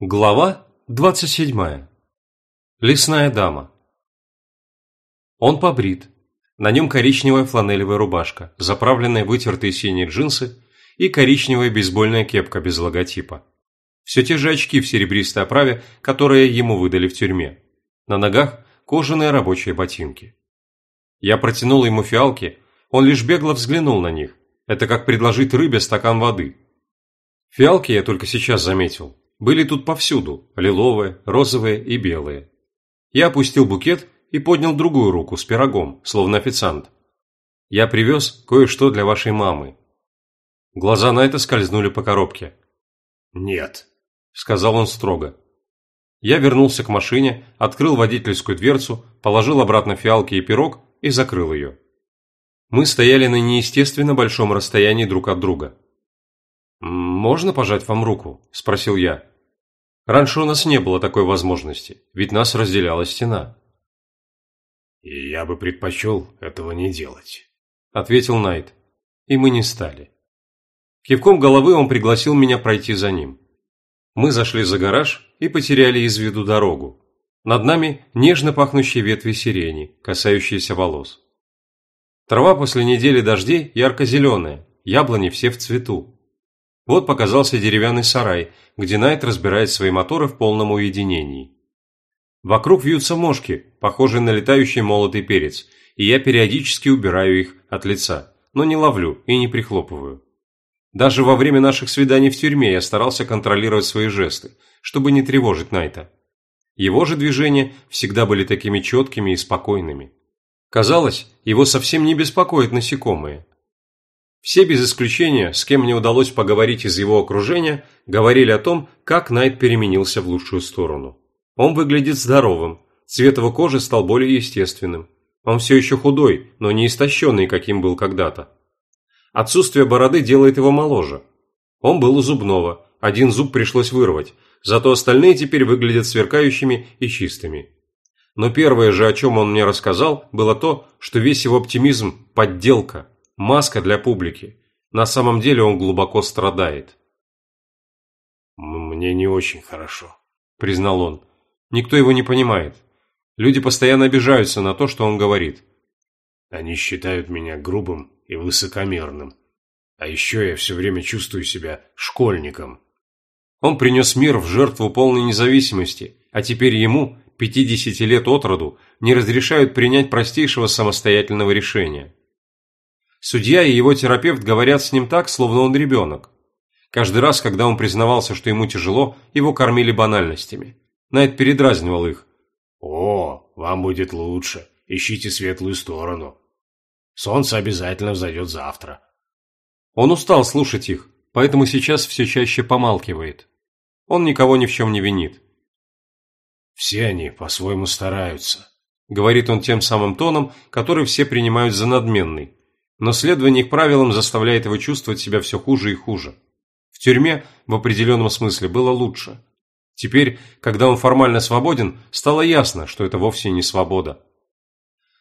Глава 27. Лесная дама. Он побрит. На нем коричневая фланелевая рубашка, заправленная вытертые синие джинсы и коричневая бейсбольная кепка без логотипа. Все те же очки в серебристой оправе, которые ему выдали в тюрьме. На ногах кожаные рабочие ботинки. Я протянул ему фиалки, он лишь бегло взглянул на них. Это как предложить рыбе стакан воды. Фиалки я только сейчас заметил, были тут повсюду – лиловые, розовые и белые. Я опустил букет и поднял другую руку с пирогом, словно официант. «Я привез кое-что для вашей мамы». Глаза на это скользнули по коробке. «Нет», – сказал он строго. Я вернулся к машине, открыл водительскую дверцу, положил обратно фиалки и пирог и закрыл ее. Мы стояли на неестественно большом расстоянии друг от друга. «Можно пожать вам руку?» – спросил я. Раньше у нас не было такой возможности, ведь нас разделяла стена. «И я бы предпочел этого не делать», – ответил Найт. И мы не стали. Кивком головы он пригласил меня пройти за ним. Мы зашли за гараж и потеряли из виду дорогу. Над нами нежно пахнущие ветви сирени, касающиеся волос. Трава после недели дождей ярко-зеленая, яблони все в цвету. Вот показался деревянный сарай, где Найт разбирает свои моторы в полном уединении. Вокруг вьются мошки, похожие на летающий молотый перец, и я периодически убираю их от лица, но не ловлю и не прихлопываю. Даже во время наших свиданий в тюрьме я старался контролировать свои жесты, чтобы не тревожить Найта. Его же движения всегда были такими четкими и спокойными. Казалось, его совсем не беспокоят насекомые, все без исключения, с кем мне удалось поговорить из его окружения, говорили о том, как Найт переменился в лучшую сторону. Он выглядит здоровым, цвет его кожи стал более естественным. Он все еще худой, но не истощенный, каким был когда-то. Отсутствие бороды делает его моложе. Он был у зубного, один зуб пришлось вырвать, зато остальные теперь выглядят сверкающими и чистыми. Но первое же, о чем он мне рассказал, было то, что весь его оптимизм – подделка – Маска для публики. На самом деле он глубоко страдает. «Мне не очень хорошо», – признал он. Никто его не понимает. Люди постоянно обижаются на то, что он говорит. Они считают меня грубым и высокомерным. А еще я все время чувствую себя школьником. Он принес мир в жертву полной независимости, а теперь ему, 50 лет от роду, не разрешают принять простейшего самостоятельного решения. Судья и его терапевт говорят с ним так, словно он ребенок. Каждый раз, когда он признавался, что ему тяжело, его кормили банальностями. Найт передразнивал их. «О, вам будет лучше. Ищите светлую сторону. Солнце обязательно взойдет завтра». Он устал слушать их, поэтому сейчас все чаще помалкивает. Он никого ни в чем не винит. «Все они по-своему стараются», — говорит он тем самым тоном, который все принимают за надменный, но следование их правилам заставляет его чувствовать себя все хуже и хуже. В тюрьме в определенном смысле было лучше. Теперь, когда он формально свободен, стало ясно, что это вовсе не свобода.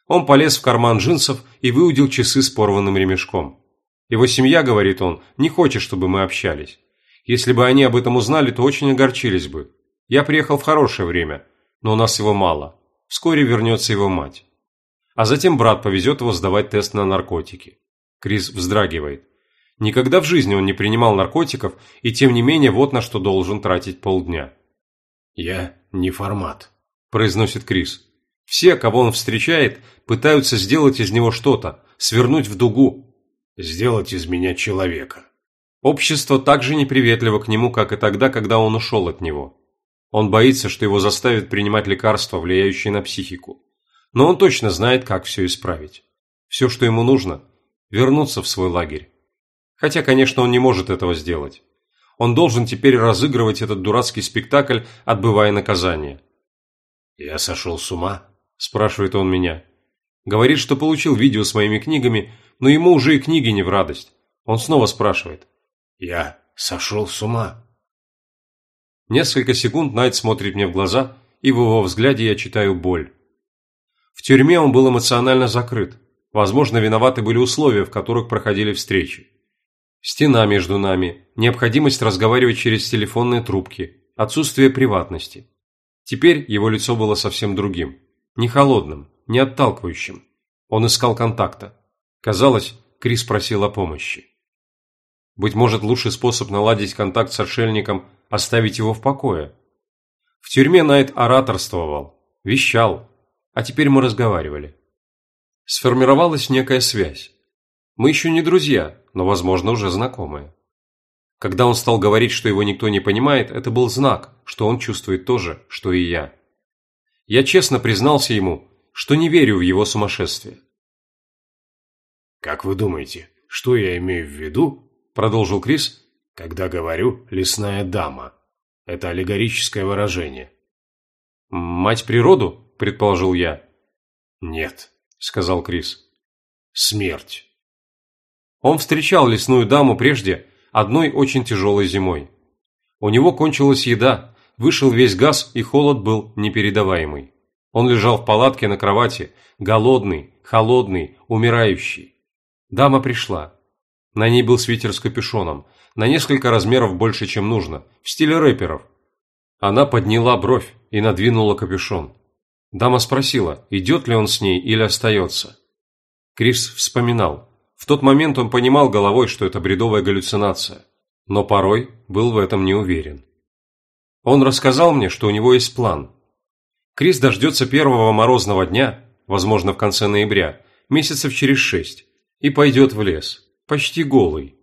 Он полез в карман джинсов и выудил часы с порванным ремешком. Его семья, говорит он, не хочет, чтобы мы общались. Если бы они об этом узнали, то очень огорчились бы. Я приехал в хорошее время, но у нас его мало. Вскоре вернется его мать. А затем брат повезет его сдавать тест на наркотики. Крис вздрагивает. Никогда в жизни он не принимал наркотиков, и тем не менее вот на что должен тратить полдня. «Я не формат», – произносит Крис. Все, кого он встречает, пытаются сделать из него что-то, свернуть в дугу. Сделать из меня человека. Общество так же неприветливо к нему, как и тогда, когда он ушел от него. Он боится, что его заставят принимать лекарства, влияющие на психику. Но он точно знает, как все исправить. Все, что ему нужно – вернуться в свой лагерь. Хотя, конечно, он не может этого сделать. Он должен теперь разыгрывать этот дурацкий спектакль, отбывая наказание. «Я сошел с ума?» – спрашивает он меня. Говорит, что получил видео с моими книгами, но ему уже и книги не в радость. Он снова спрашивает. «Я сошел с ума?» Несколько секунд Найт смотрит мне в глаза, и в его взгляде я читаю боль. В тюрьме он был эмоционально закрыт. Возможно, виноваты были условия, в которых проходили встречи. Стена между нами, необходимость разговаривать через телефонные трубки. отсутствие приватности. Теперь его лицо было совсем другим. Не холодным, не отталкивающим. Он искал контакта. Казалось, Крис просил о помощи. Быть может, лучший способ наладить контакт с отшельником – оставить его в покое. В тюрьме Найт ораторствовал, вещал, а теперь мы разговаривали. Сформировалась некая связь. Мы еще не друзья, но, возможно, уже знакомые. Когда он стал говорить, что его никто не понимает, это был знак, что он чувствует то же, что и я. Я честно признался ему, что не верю в его сумасшествие. «Как вы думаете, что я имею в виду?» – продолжил Крис, – «когда говорю «лесная дама». Это аллегорическое выражение». «Мать природу?» – предположил я. «Нет», – сказал Крис. «Смерть». Он встречал лесную даму прежде, одной очень тяжелой зимой. У него кончилась еда, вышел весь газ и холод был непередаваемый. Он лежал в палатке на кровати, голодный, холодный, умирающий. Дама пришла. На ней был свитер с капюшоном, на несколько размеров больше, чем нужно, в стиле рэперов. Она подняла бровь и надвинула капюшон. Дама спросила, идет ли он с ней или остается. Крис вспоминал. В тот момент он понимал головой, что это бредовая галлюцинация, но порой был в этом не уверен. Он рассказал мне, что у него есть план. Крис дождется первого морозного дня, возможно, в конце ноября, месяцев через шесть, и пойдет в лес, почти голый.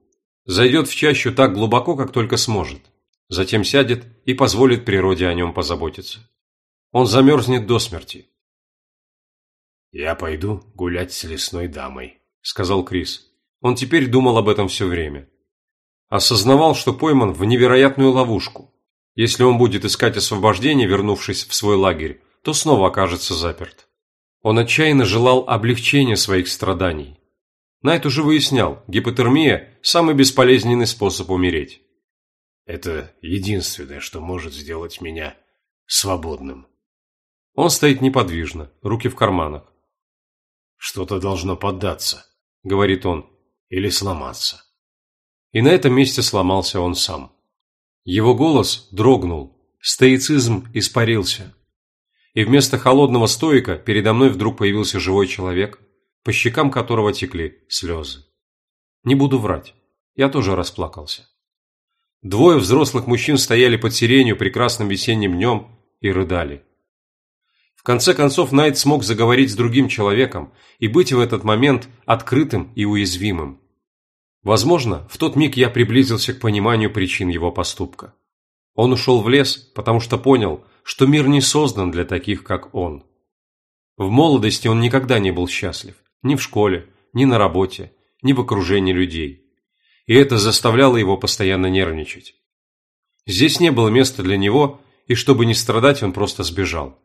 Зайдет в чащу так глубоко, как только сможет. Затем сядет и позволит природе о нем позаботиться. Он замерзнет до смерти. «Я пойду гулять с лесной дамой», – сказал Крис. Он теперь думал об этом все время. Осознавал, что пойман в невероятную ловушку. Если он будет искать освобождение, вернувшись в свой лагерь, то снова окажется заперт. Он отчаянно желал облегчения своих страданий. Найт уже выяснял, гипотермия – самый бесполезненный способ умереть. Это единственное, что может сделать меня свободным. Он стоит неподвижно, руки в карманах. «Что-то должно поддаться», — говорит он, — «или сломаться». И на этом месте сломался он сам. Его голос дрогнул, стоицизм испарился. И вместо холодного стоика передо мной вдруг появился живой человек, по щекам которого текли слезы. Не буду врать, я тоже расплакался. Двое взрослых мужчин стояли под сиренью прекрасным весенним днем и рыдали. Конце концов Найт смог заговорить с другим человеком и быть в этот момент открытым и уязвимым. Возможно, в тот миг я приблизился к пониманию причин его поступка. Он ушел в лес, потому что понял, что мир не создан для таких, как он. В молодости он никогда не был счастлив, ни в школе, ни на работе, ни в окружении людей. И это заставляло его постоянно нервничать. Здесь не было места для него, и чтобы не страдать, он просто сбежал.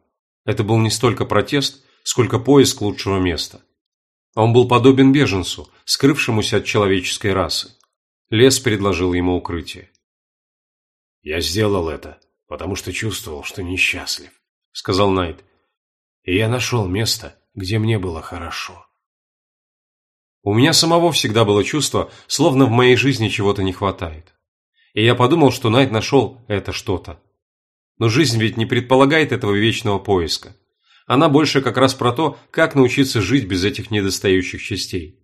Это был не столько протест, сколько поиск лучшего места. Он был подобен беженцу, скрывшемуся от человеческой расы. Лес предложил ему укрытие. «Я сделал это, потому что чувствовал, что несчастлив», — сказал Найт. «И я нашел место, где мне было хорошо». У меня самого всегда было чувство, словно в моей жизни чего-то не хватает. И я подумал, что Найт нашел это что-то. Но жизнь ведь не предполагает этого вечного поиска. Она больше как раз про то, как научиться жить без этих недостающих частей.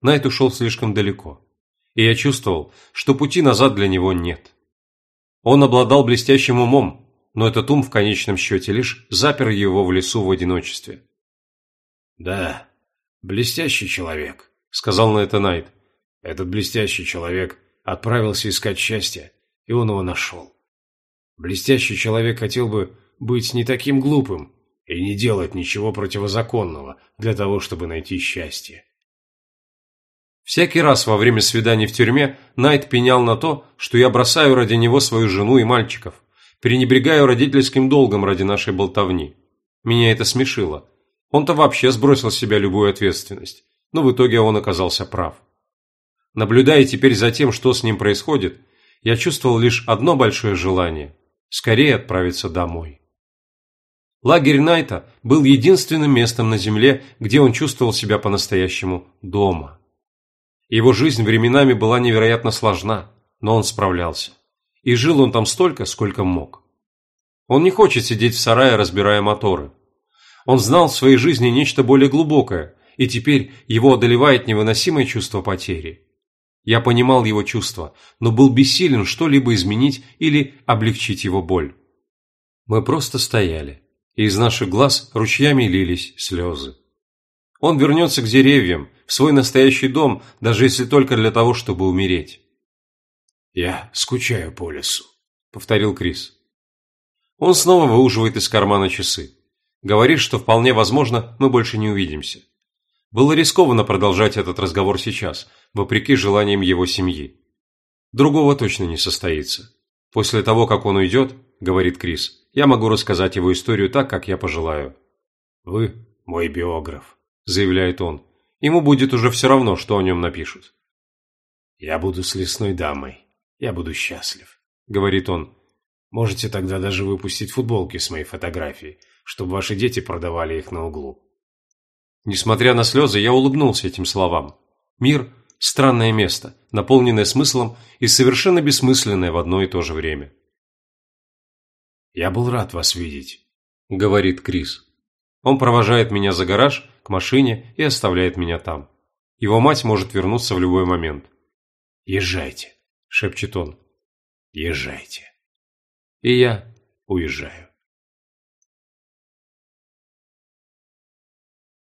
Найт ушел слишком далеко. И я чувствовал, что пути назад для него нет. Он обладал блестящим умом, но этот ум в конечном счете лишь запер его в лесу в одиночестве. «Да, блестящий человек», — сказал на это Найт. «Этот блестящий человек отправился искать счастья, и он его нашел. Блестящий человек хотел бы быть не таким глупым и не делать ничего противозаконного для того, чтобы найти счастье. Всякий раз во время свиданий в тюрьме Найт пенял на то, что я бросаю ради него свою жену и мальчиков, пренебрегаю родительским долгом ради нашей болтовни. Меня это смешило. Он-то вообще сбросил с себя любую ответственность, но в итоге он оказался прав. Наблюдая теперь за тем, что с ним происходит, я чувствовал лишь одно большое желание скорее отправиться домой. Лагерь Найта был единственным местом на земле, где он чувствовал себя по-настоящему дома. Его жизнь временами была невероятно сложна, но он справлялся. И жил он там столько, сколько мог. Он не хочет сидеть в сарае, разбирая моторы. Он знал в своей жизни нечто более глубокое, и теперь его одолевает невыносимое чувство потери. Я понимал его чувства, но был бессилен что-либо изменить или облегчить его боль. Мы просто стояли, и из наших глаз ручьями лились слезы. Он вернется к деревьям, в свой настоящий дом, даже если только для того, чтобы умереть. «Я скучаю по лесу», — повторил Крис. Он снова выуживает из кармана часы. Говорит, что вполне возможно, мы больше не увидимся. Было рискованно продолжать этот разговор сейчас, вопреки желаниям его семьи. Другого точно не состоится. После того, как он уйдет, говорит Крис, я могу рассказать его историю так, как я пожелаю. «Вы мой биограф», – заявляет он. Ему будет уже все равно, что о нем напишут. «Я буду с лесной дамой. Я буду счастлив», – говорит он. «Можете тогда даже выпустить футболки с моей фотографией, чтобы ваши дети продавали их на углу». Несмотря на слезы, я улыбнулся этим словам. Мир – странное место, наполненное смыслом и совершенно бессмысленное в одно и то же время. «Я был рад вас видеть», – говорит Крис. Он провожает меня за гараж, к машине и оставляет меня там. Его мать может вернуться в любой момент. «Езжайте», – шепчет он. «Езжайте». И я уезжаю.